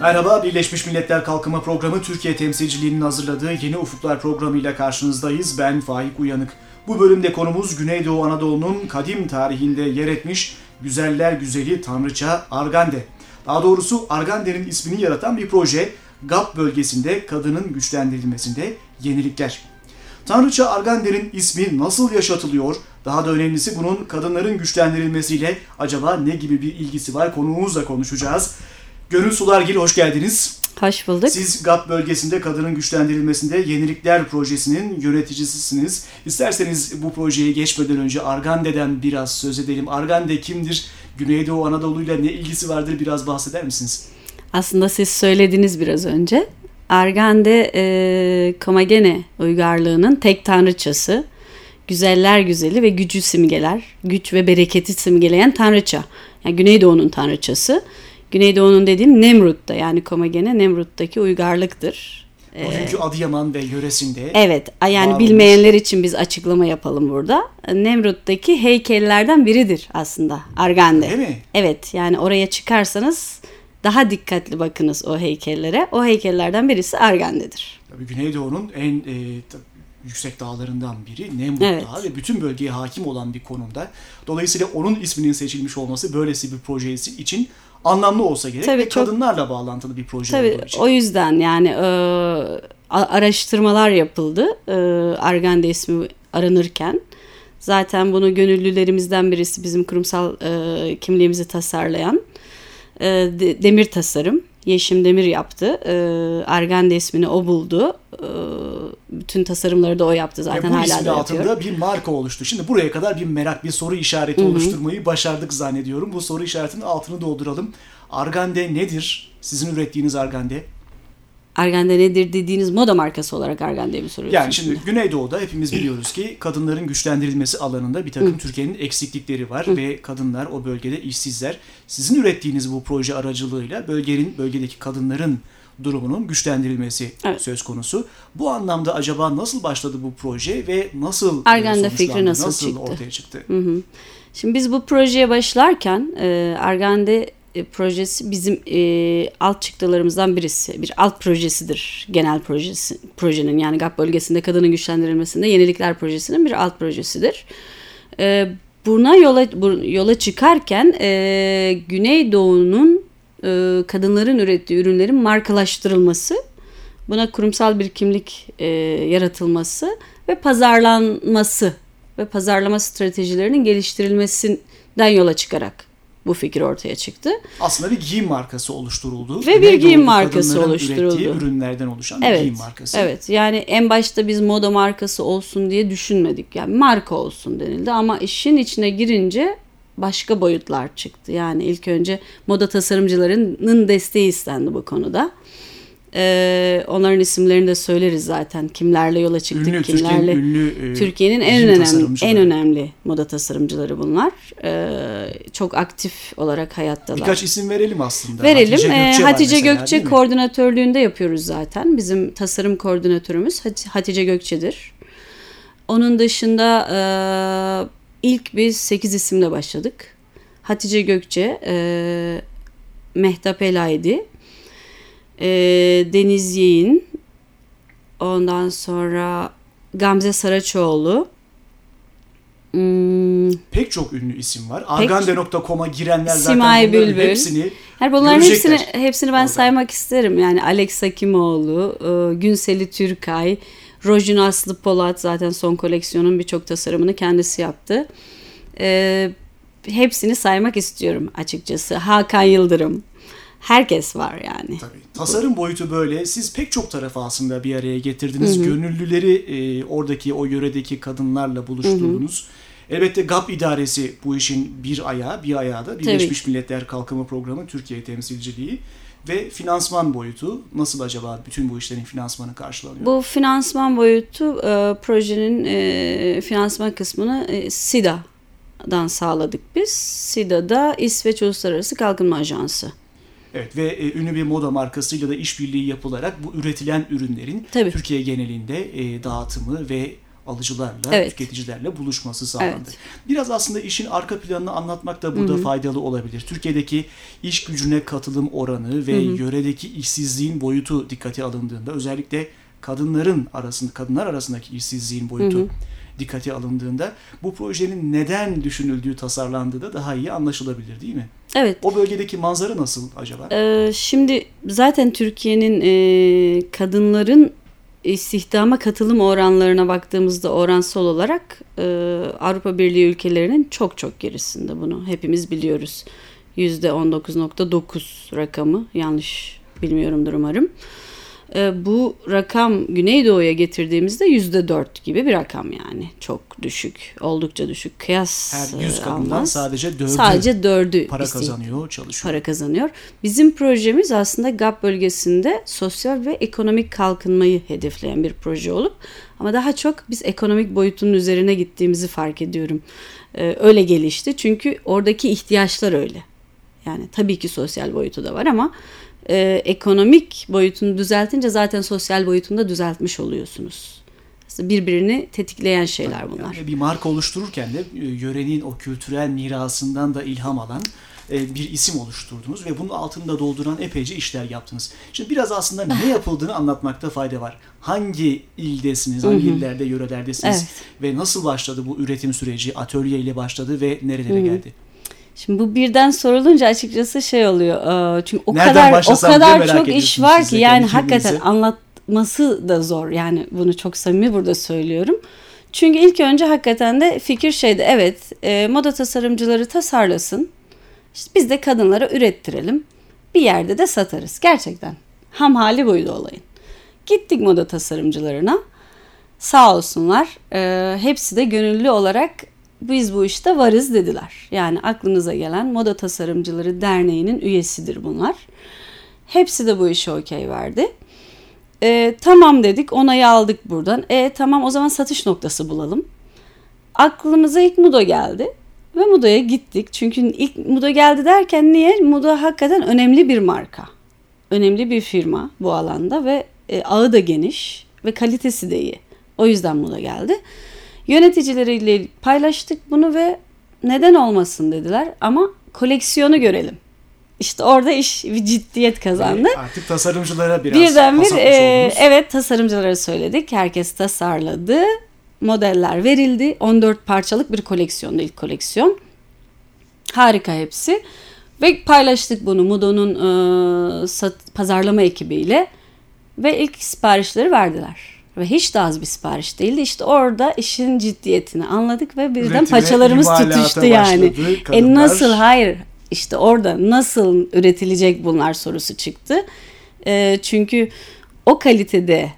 Merhaba, Birleşmiş Milletler Kalkınma Programı Türkiye temsilciliğinin hazırladığı Yeni Ufuklar programıyla karşınızdayız. Ben Faik Uyanık. Bu bölümde konumuz Güneydoğu Anadolu'nun kadim tarihinde yer etmiş güzeller güzeli tanrıça Argande. Daha doğrusu Argande'nin ismini yaratan bir proje, GAP bölgesinde kadının güçlendirilmesinde yenilikler. Tanrıça Argander'in ismi nasıl yaşatılıyor? Daha da önemlisi bunun kadınların güçlendirilmesiyle acaba ne gibi bir ilgisi var konuğumuzla konuşacağız. Gönül Sulargil hoş geldiniz. Hoş bulduk. Siz GAP bölgesinde kadının güçlendirilmesinde Yenilikler Projesi'nin yöneticisisiniz. İsterseniz bu projeye geçmeden önce Argande'den biraz söz edelim. Argande kimdir? Güneydoğu Anadolu ile ne ilgisi vardır biraz bahseder misiniz? Aslında siz söylediniz biraz önce. Argande e, Komagene uygarlığının tek tanrıçası. Güzeller güzeli ve gücü simgeler. Güç ve bereketi simgeleyen tanrıça. Yani Güneydoğu'nun tanrıçası. Güneydoğu'nun dediğim Nemrut'ta yani Komagene Nemrut'taki uygarlıktır. Bugünkü Adıyaman ve yöresinde. Evet yani bilmeyenler için biz açıklama yapalım burada. Nemrut'taki heykellerden biridir aslında Argande. Değil mi? Evet yani oraya çıkarsanız daha dikkatli bakınız o heykellere. O heykellerden birisi Argande'dir. Tabii Güneydoğu'nun en e, yüksek dağlarından biri Nemrut Evet. Dağı ve bütün bölgeye hakim olan bir konumda. Dolayısıyla onun isminin seçilmiş olması böylesi bir projesi için anlamlı olsa gerek Tabii ve çok- kadınlarla bağlantılı bir proje Tabii olduğu için. o yüzden yani e, araştırmalar yapıldı e, Argande ismi aranırken. Zaten bunu gönüllülerimizden birisi bizim kurumsal e, kimliğimizi tasarlayan e, De- Demir Tasarım. Yeşim Demir yaptı. E, Argande ismini o buldu. E, bütün tasarımları da o yaptı zaten Ve bu hala ismin da altında yapıyor. bir marka oluştu. Şimdi buraya kadar bir merak, bir soru işareti oluşturmayı başardık zannediyorum. Bu soru işaretinin altını dolduralım. Argande nedir? Sizin ürettiğiniz Argande. Argande nedir dediğiniz moda markası olarak Argande'yi mi soruyorsunuz? Yani şimdi Güneydoğu'da hepimiz biliyoruz ki kadınların güçlendirilmesi alanında bir takım Türkiye'nin eksiklikleri var ve kadınlar o bölgede işsizler. Sizin ürettiğiniz bu proje aracılığıyla bölgenin bölgedeki kadınların durumunun güçlendirilmesi Evet. söz konusu. Bu anlamda acaba nasıl başladı bu proje ve nasıl e, Argande sonuçlandı, fikri nasıl çıktı? ortaya çıktı? Şimdi biz bu projeye başlarken e, Argande e, projesi bizim e, alt çıktılarımızdan birisi. Bir alt projesidir genel projesi projenin yani GAP bölgesinde kadının güçlendirilmesinde yenilikler projesinin bir alt projesidir. E, buna yola yola çıkarken e, Güneydoğu'nun e, kadınların ürettiği ürünlerin markalaştırılması, buna kurumsal bir kimlik e, yaratılması ve pazarlanması ve pazarlama stratejilerinin geliştirilmesinden yola çıkarak bu fikir ortaya çıktı. Aslında bir giyim markası oluşturuldu. Ve bir giyim markası oluşturuldu. ürünlerden oluşan bir Evet. giyim markası. Evet. Yani en başta biz moda markası olsun diye düşünmedik. Yani marka olsun denildi ama işin içine girince başka boyutlar çıktı. Yani ilk önce moda tasarımcılarının desteği istendi bu konuda. Ee, onların isimlerini de söyleriz zaten. Kimlerle yola çıktık, Ünlü, kimlerle. Türkiye'nin Türkiye'nin en önemli en önemli moda tasarımcıları bunlar. Ee, çok aktif olarak hayattalar. Birkaç isim verelim aslında. Verelim. Hatice Ee, Gökçe, Hatice mesela, Gökçe koordinatörlüğünde yapıyoruz zaten. Bizim tasarım koordinatörümüz Hat- Hatice Gökçe'dir. Onun dışında e, ilk biz 8 isimle başladık. Hatice Gökçe, e, Mehtap Elaydi, e, Deniz Yeğin, ondan sonra Gamze Saraçoğlu, hmm, Pek çok ünlü isim var. Argande.com'a girenler zaten Simay bunların Bülbül. hepsini Yani bunların görecekler hepsini hepsini ben orada. saymak isterim. Yani Alex Hakimoğlu, e, Günseli Türkay, Rojin Aslı Polat zaten son koleksiyonun birçok tasarımını kendisi yaptı. E, hepsini saymak istiyorum açıkçası. Hakan Yıldırım. Herkes var yani. Tabii. Tasarım boyutu böyle. Siz pek çok tarafı aslında bir araya getirdiniz. Gönüllüleri e, oradaki o yöredeki kadınlarla buluşturdunuz. Elbette GAP idaresi bu işin bir ayağı, bir ayağı da Birleşmiş Milletler Kalkınma Programı Türkiye temsilciliği ve finansman boyutu nasıl acaba bütün bu işlerin finansmanı karşılanıyor? Bu finansman boyutu e, projenin e, finansman kısmını e, SIDA'dan sağladık biz. SIDA'da İsveç Uluslararası Kalkınma Ajansı. Evet ve e, ünlü bir moda markasıyla da işbirliği yapılarak bu üretilen ürünlerin Tabii. Türkiye genelinde e, dağıtımı ve alıcılarla, Evet. tüketicilerle buluşması sağlandı. Evet. Biraz aslında işin arka planını anlatmak da burada faydalı olabilir. Türkiye'deki iş gücüne katılım oranı ve yöredeki işsizliğin boyutu dikkate alındığında özellikle kadınların arasında kadınlar arasındaki işsizliğin boyutu dikkate alındığında bu projenin neden düşünüldüğü, tasarlandığı da daha iyi anlaşılabilir değil mi? Evet. O bölgedeki manzara nasıl acaba? Ee, şimdi zaten Türkiye'nin e, kadınların istihdama katılım oranlarına baktığımızda oransal olarak e, Avrupa Birliği ülkelerinin çok çok gerisinde bunu hepimiz biliyoruz. %19.9 rakamı yanlış bilmiyorumdur umarım. E, bu rakam Güneydoğu'ya getirdiğimizde %4 gibi bir rakam yani çok düşük oldukça düşük kıyas Her 100 e, kadından almaz. sadece dördü sadece dördü para istihdam- kazanıyor, çalışıyor. para kazanıyor. Bizim projemiz aslında GAP bölgesinde sosyal ve ekonomik kalkınmayı hedefleyen bir proje olup ama daha çok biz ekonomik boyutunun üzerine gittiğimizi fark ediyorum. Ee, öyle gelişti çünkü oradaki ihtiyaçlar öyle. Yani tabii ki sosyal boyutu da var ama e, ekonomik boyutunu düzeltince zaten sosyal boyutunu da düzeltmiş oluyorsunuz. Birbirini tetikleyen şeyler bunlar. Yani bir marka oluştururken de e, yörenin o kültürel mirasından da ilham alan e, bir isim oluşturdunuz ve bunun altını da dolduran epeyce işler yaptınız. Şimdi biraz aslında ne yapıldığını anlatmakta fayda var. Hangi ildesiniz, hangi illerde, yörelerdesiniz Evet. ve nasıl başladı bu üretim süreci, atölye ile başladı ve nerelere geldi? Şimdi bu birden sorulunca açıkçası şey oluyor. e, Çünkü o Nereden kadar o kadar çok iş var ki yani hakikaten kendinize. anlatması da zor. Yani bunu çok samimi burada söylüyorum. Çünkü ilk önce hakikaten de fikir şeydi. Evet, e, moda tasarımcıları tasarlasın. İşte biz de kadınlara ürettirelim. Bir yerde de satarız. Gerçekten. Ham hali buydu olayın. Gittik moda tasarımcılarına. Sağ olsunlar. e, hepsi de gönüllü olarak biz bu işte varız dediler. Yani aklınıza gelen Moda Tasarımcıları Derneği'nin üyesidir bunlar. Hepsi de bu işe okey verdi. E, tamam dedik onayı aldık buradan. E tamam o zaman satış noktası bulalım. Aklımıza ilk Mudo geldi. Ve Mudo'ya gittik. Çünkü ilk Mudo geldi derken niye? Mudo hakikaten önemli bir marka. Önemli bir firma bu alanda ve e, ağı da geniş ve kalitesi de iyi. O yüzden Mudo geldi. Yöneticileriyle paylaştık bunu ve neden olmasın dediler ama koleksiyonu görelim. İşte orada iş bir ciddiyet kazandı. Ve artık tasarımcılara biraz Birden bir e, evet tasarımcılara söyledik. Herkes tasarladı. Modeller verildi. 14 parçalık bir koleksiyonda ilk koleksiyon. Harika hepsi. Ve paylaştık bunu Mudo'nun e, sat- pazarlama ekibiyle. Ve ilk siparişleri verdiler. Ve hiç de az bir sipariş değildi. İşte orada işin ciddiyetini anladık ve birden Üretime, paçalarımız tutuştu yani. E kadınlar. nasıl hayır işte orada nasıl üretilecek bunlar sorusu çıktı. E, çünkü o kalitede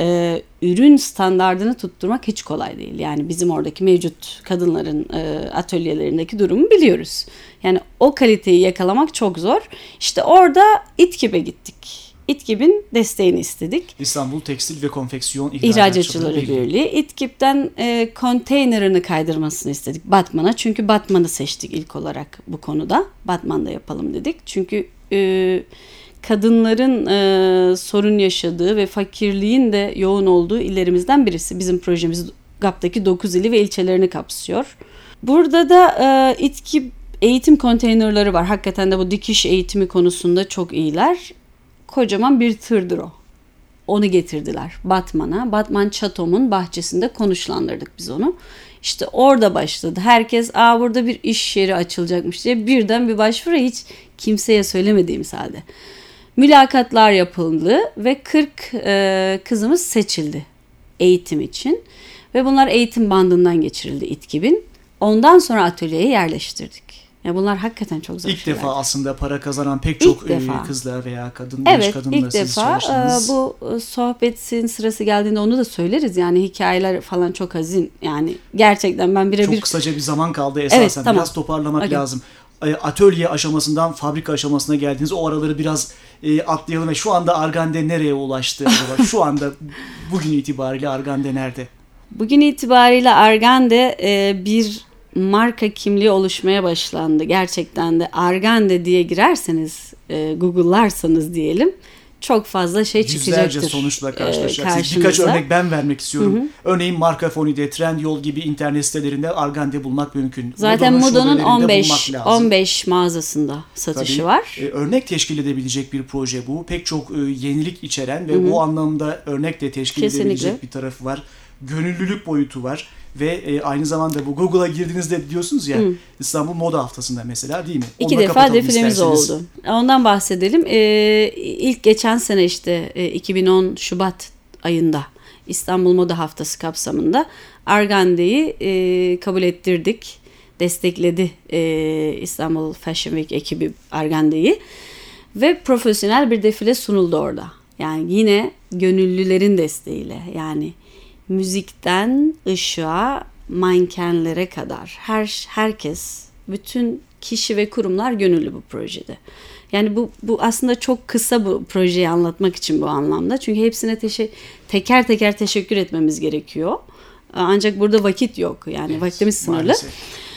e, ürün standardını tutturmak hiç kolay değil. Yani bizim oradaki mevcut kadınların e, atölyelerindeki durumu biliyoruz. Yani o kaliteyi yakalamak çok zor. İşte orada İTKİB'e gittik. İTKİB'in desteğini istedik. İstanbul Tekstil ve Konfeksiyon İhracatçıları Birliği İTKİP'ten e, konteynerini kaydırmasını istedik Batman'a. Çünkü Batman'ı seçtik ilk olarak bu konuda. Batman'da yapalım dedik. Çünkü e, kadınların e, sorun yaşadığı ve fakirliğin de yoğun olduğu illerimizden birisi. Bizim projemiz GAP'taki 9 ili ve ilçelerini kapsıyor. Burada da e, İTKİP eğitim konteynerları var. Hakikaten de bu dikiş eğitimi konusunda çok iyiler. Kocaman bir tırdır o onu getirdiler Batman'a. Batman Çatom'un bahçesinde konuşlandırdık biz onu. İşte orada başladı. Herkes aa burada bir iş yeri açılacakmış diye birden bir başvuru hiç kimseye söylemediğimiz halde. Mülakatlar yapıldı ve 40 e, kızımız seçildi eğitim için. Ve bunlar eğitim bandından geçirildi İTKİB'in. Ondan sonra atölyeye yerleştirdik. Ya bunlar hakikaten çok zor İlk şeyler. defa aslında para kazanan pek çok İlk e, defa. kızla veya kadın genç Evet kadınla ilk siz defa çalıştınız. e, bu e, sohbetin sırası geldiğinde onu da söyleriz. Yani hikayeler falan çok hazin. Yani gerçekten ben Çok birebir kısaca bir zaman kaldı esasen. Evet, tamam. Biraz toparlamak Okey. lazım. Atölye aşamasından fabrika aşamasına geldiniz. O araları biraz e, atlayalım ve şu anda Argande nereye ulaştı şu anda bugün itibariyle Argande nerede? bugün itibariyle Argande e, bir marka kimliği oluşmaya başlandı. Gerçekten de Argande diye girerseniz e, Google'larsanız diyelim çok fazla şey Yüzlerce çıkacaktır. sonuçla e, karşılaşacaksınız. Birkaç karşınıza. örnek ben vermek istiyorum. Örneğin Markafoni'de, Trendyol gibi internet sitelerinde Argande bulmak mümkün. Zaten şubelerinde 15 bulmak lazım. 15 mağazasında satışı Tabii, var. e, örnek teşkil edebilecek bir proje bu. Pek çok e, yenilik içeren ve o anlamda örnek de teşkil Kesinlikle. edebilecek bir tarafı var. Gönüllülük boyutu var ve e, aynı zamanda bu Google'a girdiğinizde diyorsunuz ya İstanbul Moda Haftası'nda mesela değil mi? İki Onunla defa defilemiz isterseniz. oldu. Ondan bahsedelim. Ee, ilk geçen sene işte e, 2010 Şubat ayında İstanbul Moda Haftası kapsamında Argande'yi e, kabul ettirdik. Destekledi e, İstanbul Fashion Week ekibi Argande'yi. Ve profesyonel bir defile sunuldu orada. Yani yine gönüllülerin desteğiyle yani müzikten ışığa mankenlere kadar her herkes bütün kişi ve kurumlar gönüllü bu projede. Yani bu bu aslında çok kısa bu projeyi anlatmak için bu anlamda. Çünkü hepsine teşe- teker teker teşekkür etmemiz gerekiyor. Ancak burada vakit yok. Yani vaktimiz sınırlı. Maalesef.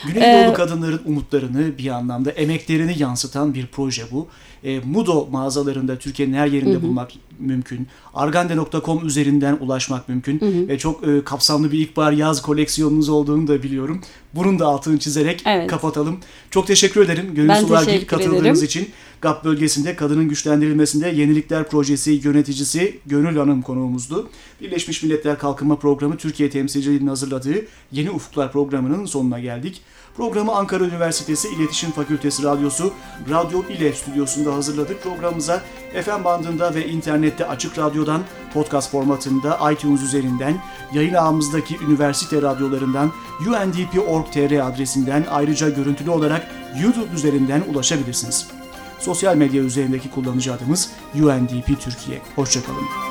Güneydoğu Ee, kadınların umutlarını bir anlamda emeklerini yansıtan bir proje bu. E, Mudo mağazalarında Türkiye'nin her yerinde bulmak mümkün. Argande.com üzerinden ulaşmak mümkün. Ve çok e, kapsamlı bir ilkbahar yaz koleksiyonunuz olduğunu da biliyorum. Bunun da altını çizerek Evet. kapatalım. Çok teşekkür ederim Gönül Ben Sulargil katıldığınız ederim. için. GAP bölgesinde kadının güçlendirilmesinde Yenilikler Projesi yöneticisi Gönül Hanım konuğumuzdu. Birleşmiş Milletler Kalkınma Programı Türkiye temsilciliğinin hazırladığı Yeni Ufuklar programının sonuna geldik. Programı Ankara Üniversitesi İletişim Fakültesi Radyosu Radyo İle stüdyosunda hazırladık. Programımıza FM bandında ve internette açık radyodan, podcast formatında iTunes üzerinden, yayın ağımızdaki üniversite radyolarından, undp.org.tr adresinden ayrıca görüntülü olarak YouTube üzerinden ulaşabilirsiniz. Sosyal medya üzerindeki kullanıcı adımız UNDP Türkiye. Hoşçakalın.